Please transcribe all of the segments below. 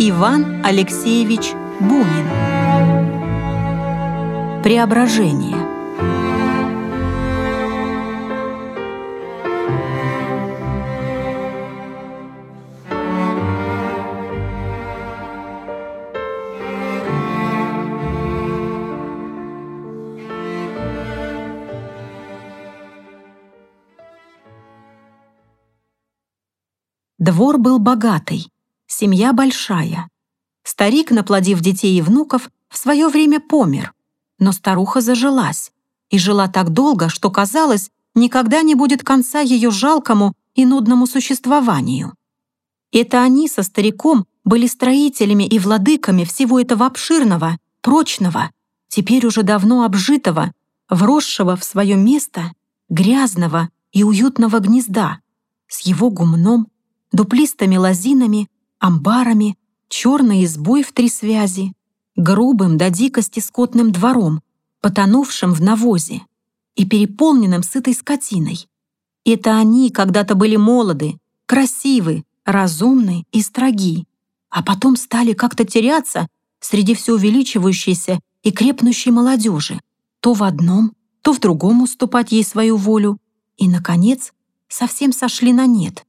Иван Алексеевич Бунин. Преображение. Двор был богатый, семья большая. Старик, наплодив детей и внуков, в свое время помер, но старуха зажилась и жила так долго, что казалось, никогда не будет конца ее жалкому и нудному существованию. Это они со стариком были строителями и владыками всего этого обширного, прочного, теперь уже давно обжитого, вросшего в свое место, грязного и уютного гнезда, с его гумном, дуплистыми лозинами, амбарами, черной избой в три связи, грубым до дикости скотным двором, потонувшим в навозе и переполненным сытой скотиной. Это они когда-то были молоды, красивы, разумны и строги, а потом стали как-то теряться среди все увеличивающейся и крепнущей молодежи, то в одном, то в другом уступать ей свою волю, и, наконец, совсем сошли на нет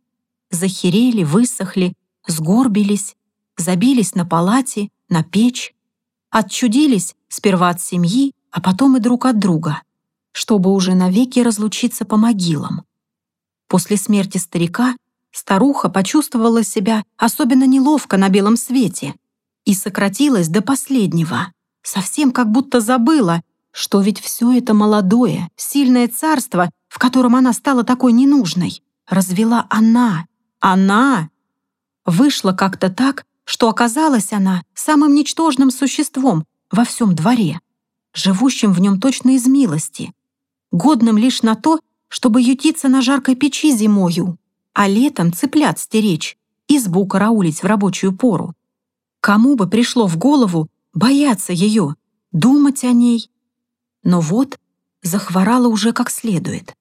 захерели, высохли, сгорбились, забились на палате, на печь, отчудились сперва от семьи, а потом и друг от друга, чтобы уже навеки разлучиться по могилам. После смерти старика старуха почувствовала себя особенно неловко на белом свете и сократилась до последнего, совсем как будто забыла, что ведь все это молодое, сильное царство, в котором она стала такой ненужной, развела она, она вышла как-то так, что оказалась она самым ничтожным существом во всем дворе, живущим в нем точно из милости, годным лишь на то, чтобы ютиться на жаркой печи зимою, а летом цыплят стеречь, избу караулить в рабочую пору. Кому бы пришло в голову бояться ее, думать о ней? Но вот захворала уже как следует.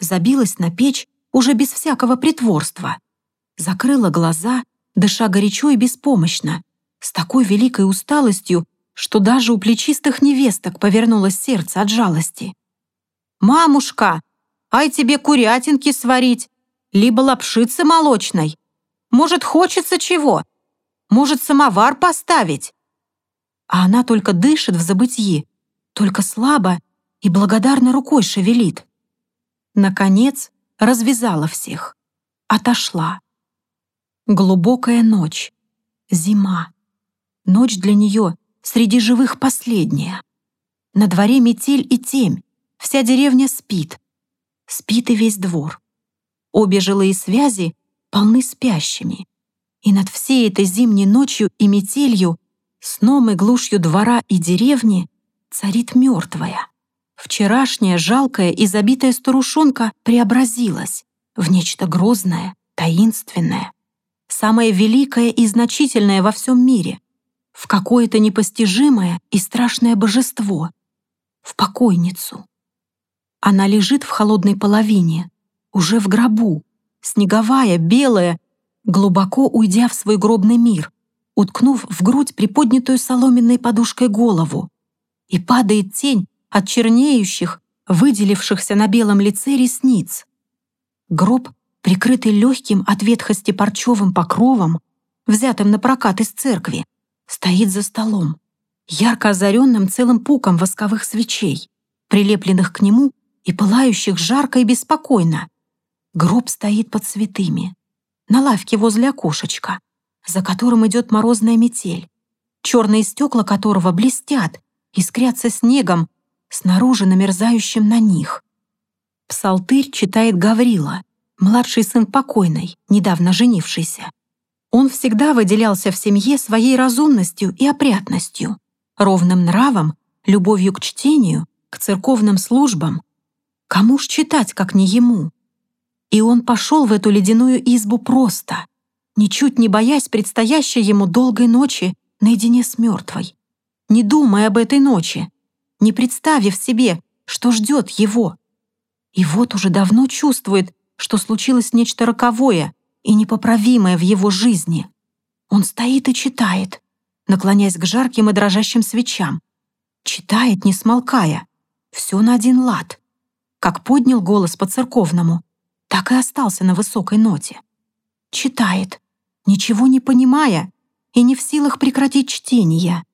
Забилась на печь уже без всякого притворства закрыла глаза, дыша горячо и беспомощно, с такой великой усталостью, что даже у плечистых невесток повернулось сердце от жалости. «Мамушка, ай тебе курятинки сварить, либо лапшицы молочной. Может, хочется чего? Может, самовар поставить?» А она только дышит в забытьи, только слабо и благодарно рукой шевелит. Наконец, развязала всех. Отошла. Глубокая ночь. Зима. Ночь для нее среди живых последняя. На дворе метель и темь. Вся деревня спит. Спит и весь двор. Обе жилые связи полны спящими. И над всей этой зимней ночью и метелью, сном и глушью двора и деревни царит мертвая. Вчерашняя жалкая и забитая старушонка преобразилась в нечто грозное, таинственное, самое великое и значительное во всем мире, в какое-то непостижимое и страшное божество, в покойницу. Она лежит в холодной половине, уже в гробу, снеговая, белая, глубоко уйдя в свой гробный мир, уткнув в грудь приподнятую соломенной подушкой голову, и падает тень от чернеющих, выделившихся на белом лице ресниц. Гроб прикрытый легким от ветхости парчевым покровом, взятым на прокат из церкви, стоит за столом, ярко озаренным целым пуком восковых свечей, прилепленных к нему и пылающих жарко и беспокойно. Гроб стоит под цветами, на лавке возле окошечка, за которым идет морозная метель, черные стекла которого блестят, искрятся снегом, снаружи намерзающим на них. Псалтырь читает Гаврила, младший сын покойной, недавно женившийся. Он всегда выделялся в семье своей разумностью и опрятностью, ровным нравом, любовью к чтению, к церковным службам. Кому ж читать, как не ему? И он пошел в эту ледяную избу просто, ничуть не боясь предстоящей ему долгой ночи наедине с мертвой, не думая об этой ночи, не представив себе, что ждет его. И вот уже давно чувствует, что случилось нечто роковое и непоправимое в его жизни. Он стоит и читает, наклоняясь к жарким и дрожащим свечам. Читает, не смолкая. Все на один лад. Как поднял голос по-церковному, так и остался на высокой ноте. Читает, ничего не понимая и не в силах прекратить чтение.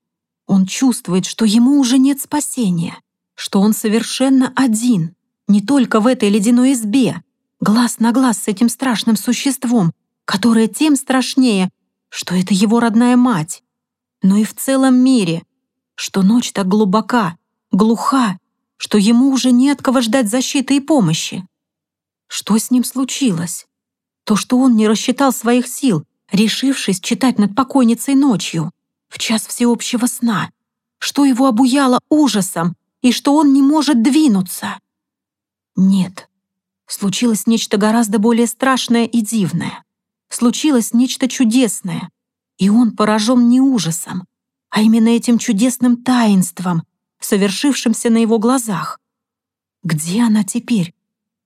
Он чувствует, что ему уже нет спасения, что он совершенно один, не только в этой ледяной избе, глаз на глаз с этим страшным существом, которое тем страшнее, что это его родная мать, но и в целом мире, что ночь так глубока, глуха, что ему уже не от кого ждать защиты и помощи. Что с ним случилось? То, что он не рассчитал своих сил, решившись читать над покойницей ночью, в час всеобщего сна, что его обуяло ужасом и что он не может двинуться. Нет, случилось нечто гораздо более страшное и дивное. Случилось нечто чудесное, и он поражен не ужасом, а именно этим чудесным таинством, совершившимся на его глазах. Где она теперь?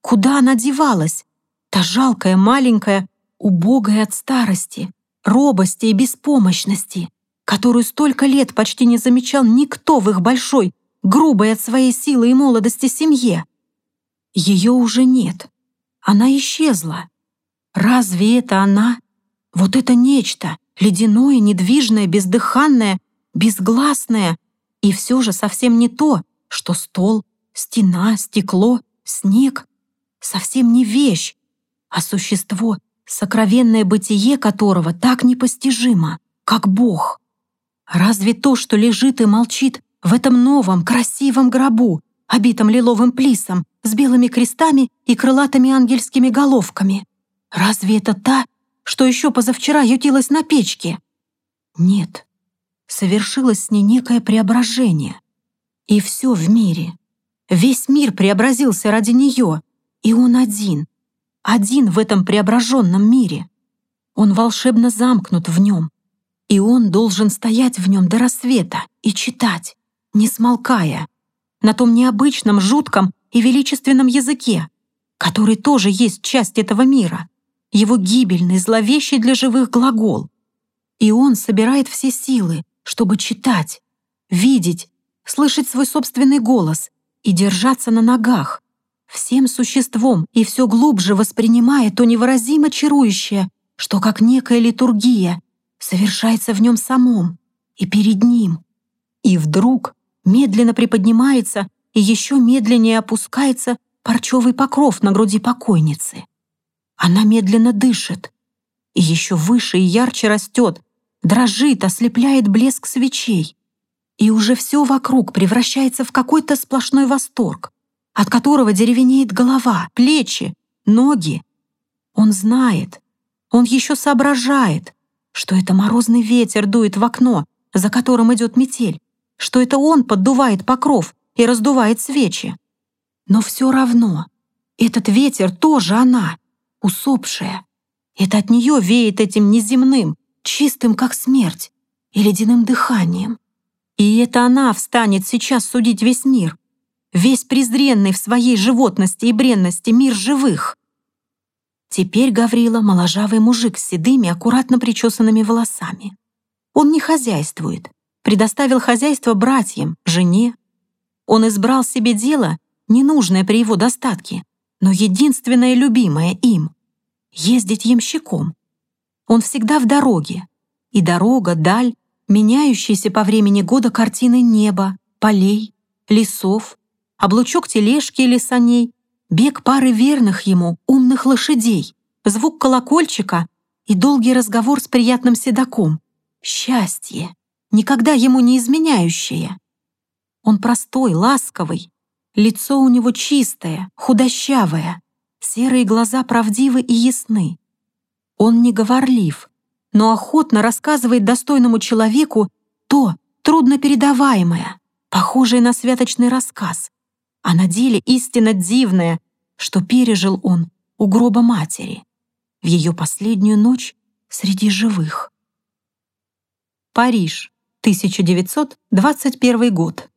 Куда она девалась? Та жалкая, маленькая, убогая от старости, робости и беспомощности, которую столько лет почти не замечал никто в их большой, грубой от своей силы и молодости семье. Ее уже нет. Она исчезла. Разве это она? Вот это нечто, ледяное, недвижное, бездыханное, безгласное, и все же совсем не то, что стол, стена, стекло, снег. Совсем не вещь, а существо, сокровенное бытие которого так непостижимо, как Бог. Разве то, что лежит и молчит в этом новом, красивом гробу, обитом лиловым плисом, с белыми крестами и крылатыми ангельскими головками, разве это та, что еще позавчера ютилась на печке? Нет, совершилось с ней некое преображение. И все в мире, весь мир преобразился ради нее, и он один, один в этом преображенном мире. Он волшебно замкнут в нем, и он должен стоять в нем до рассвета и читать, не смолкая, на том необычном, жутком и величественном языке, который тоже есть часть этого мира, его гибельный, зловещий для живых глагол. И он собирает все силы, чтобы читать, видеть, слышать свой собственный голос и держаться на ногах, всем существом и все глубже воспринимая то невыразимо чарующее, что как некая литургия совершается в нем самом и перед ним. И вдруг медленно приподнимается и еще медленнее опускается парчевый покров на груди покойницы. Она медленно дышит, и еще выше и ярче растет, дрожит, ослепляет блеск свечей. И уже все вокруг превращается в какой-то сплошной восторг, от которого деревенеет голова, плечи, ноги. Он знает, он еще соображает, что это морозный ветер дует в окно, за которым идет метель, что это он поддувает покров и раздувает свечи. Но все равно этот ветер тоже она, усопшая. Это от нее веет этим неземным, чистым, как смерть, и ледяным дыханием. И это она встанет сейчас судить весь мир, весь презренный в своей животности и бренности мир живых. Теперь Гаврила — моложавый мужик с седыми, аккуратно причесанными волосами. Он не хозяйствует, предоставил хозяйство братьям, жене. Он избрал себе дело, ненужное при его достатке, но единственное любимое им — ездить ямщиком. Он всегда в дороге, и дорога, даль, меняющиеся по времени года картины неба, полей, лесов, облучок тележки или саней, бег пары верных ему, умных лошадей, звук колокольчика и долгий разговор с приятным седаком. Счастье, никогда ему не изменяющее. Он простой, ласковый, лицо у него чистое, худощавое, серые глаза правдивы и ясны. Он не говорлив, но охотно рассказывает достойному человеку то труднопередаваемое, похожее на святочный рассказ, а на деле истинно дивное, что пережил он у гроба матери в ее последнюю ночь среди живых. Париж, 1921 год.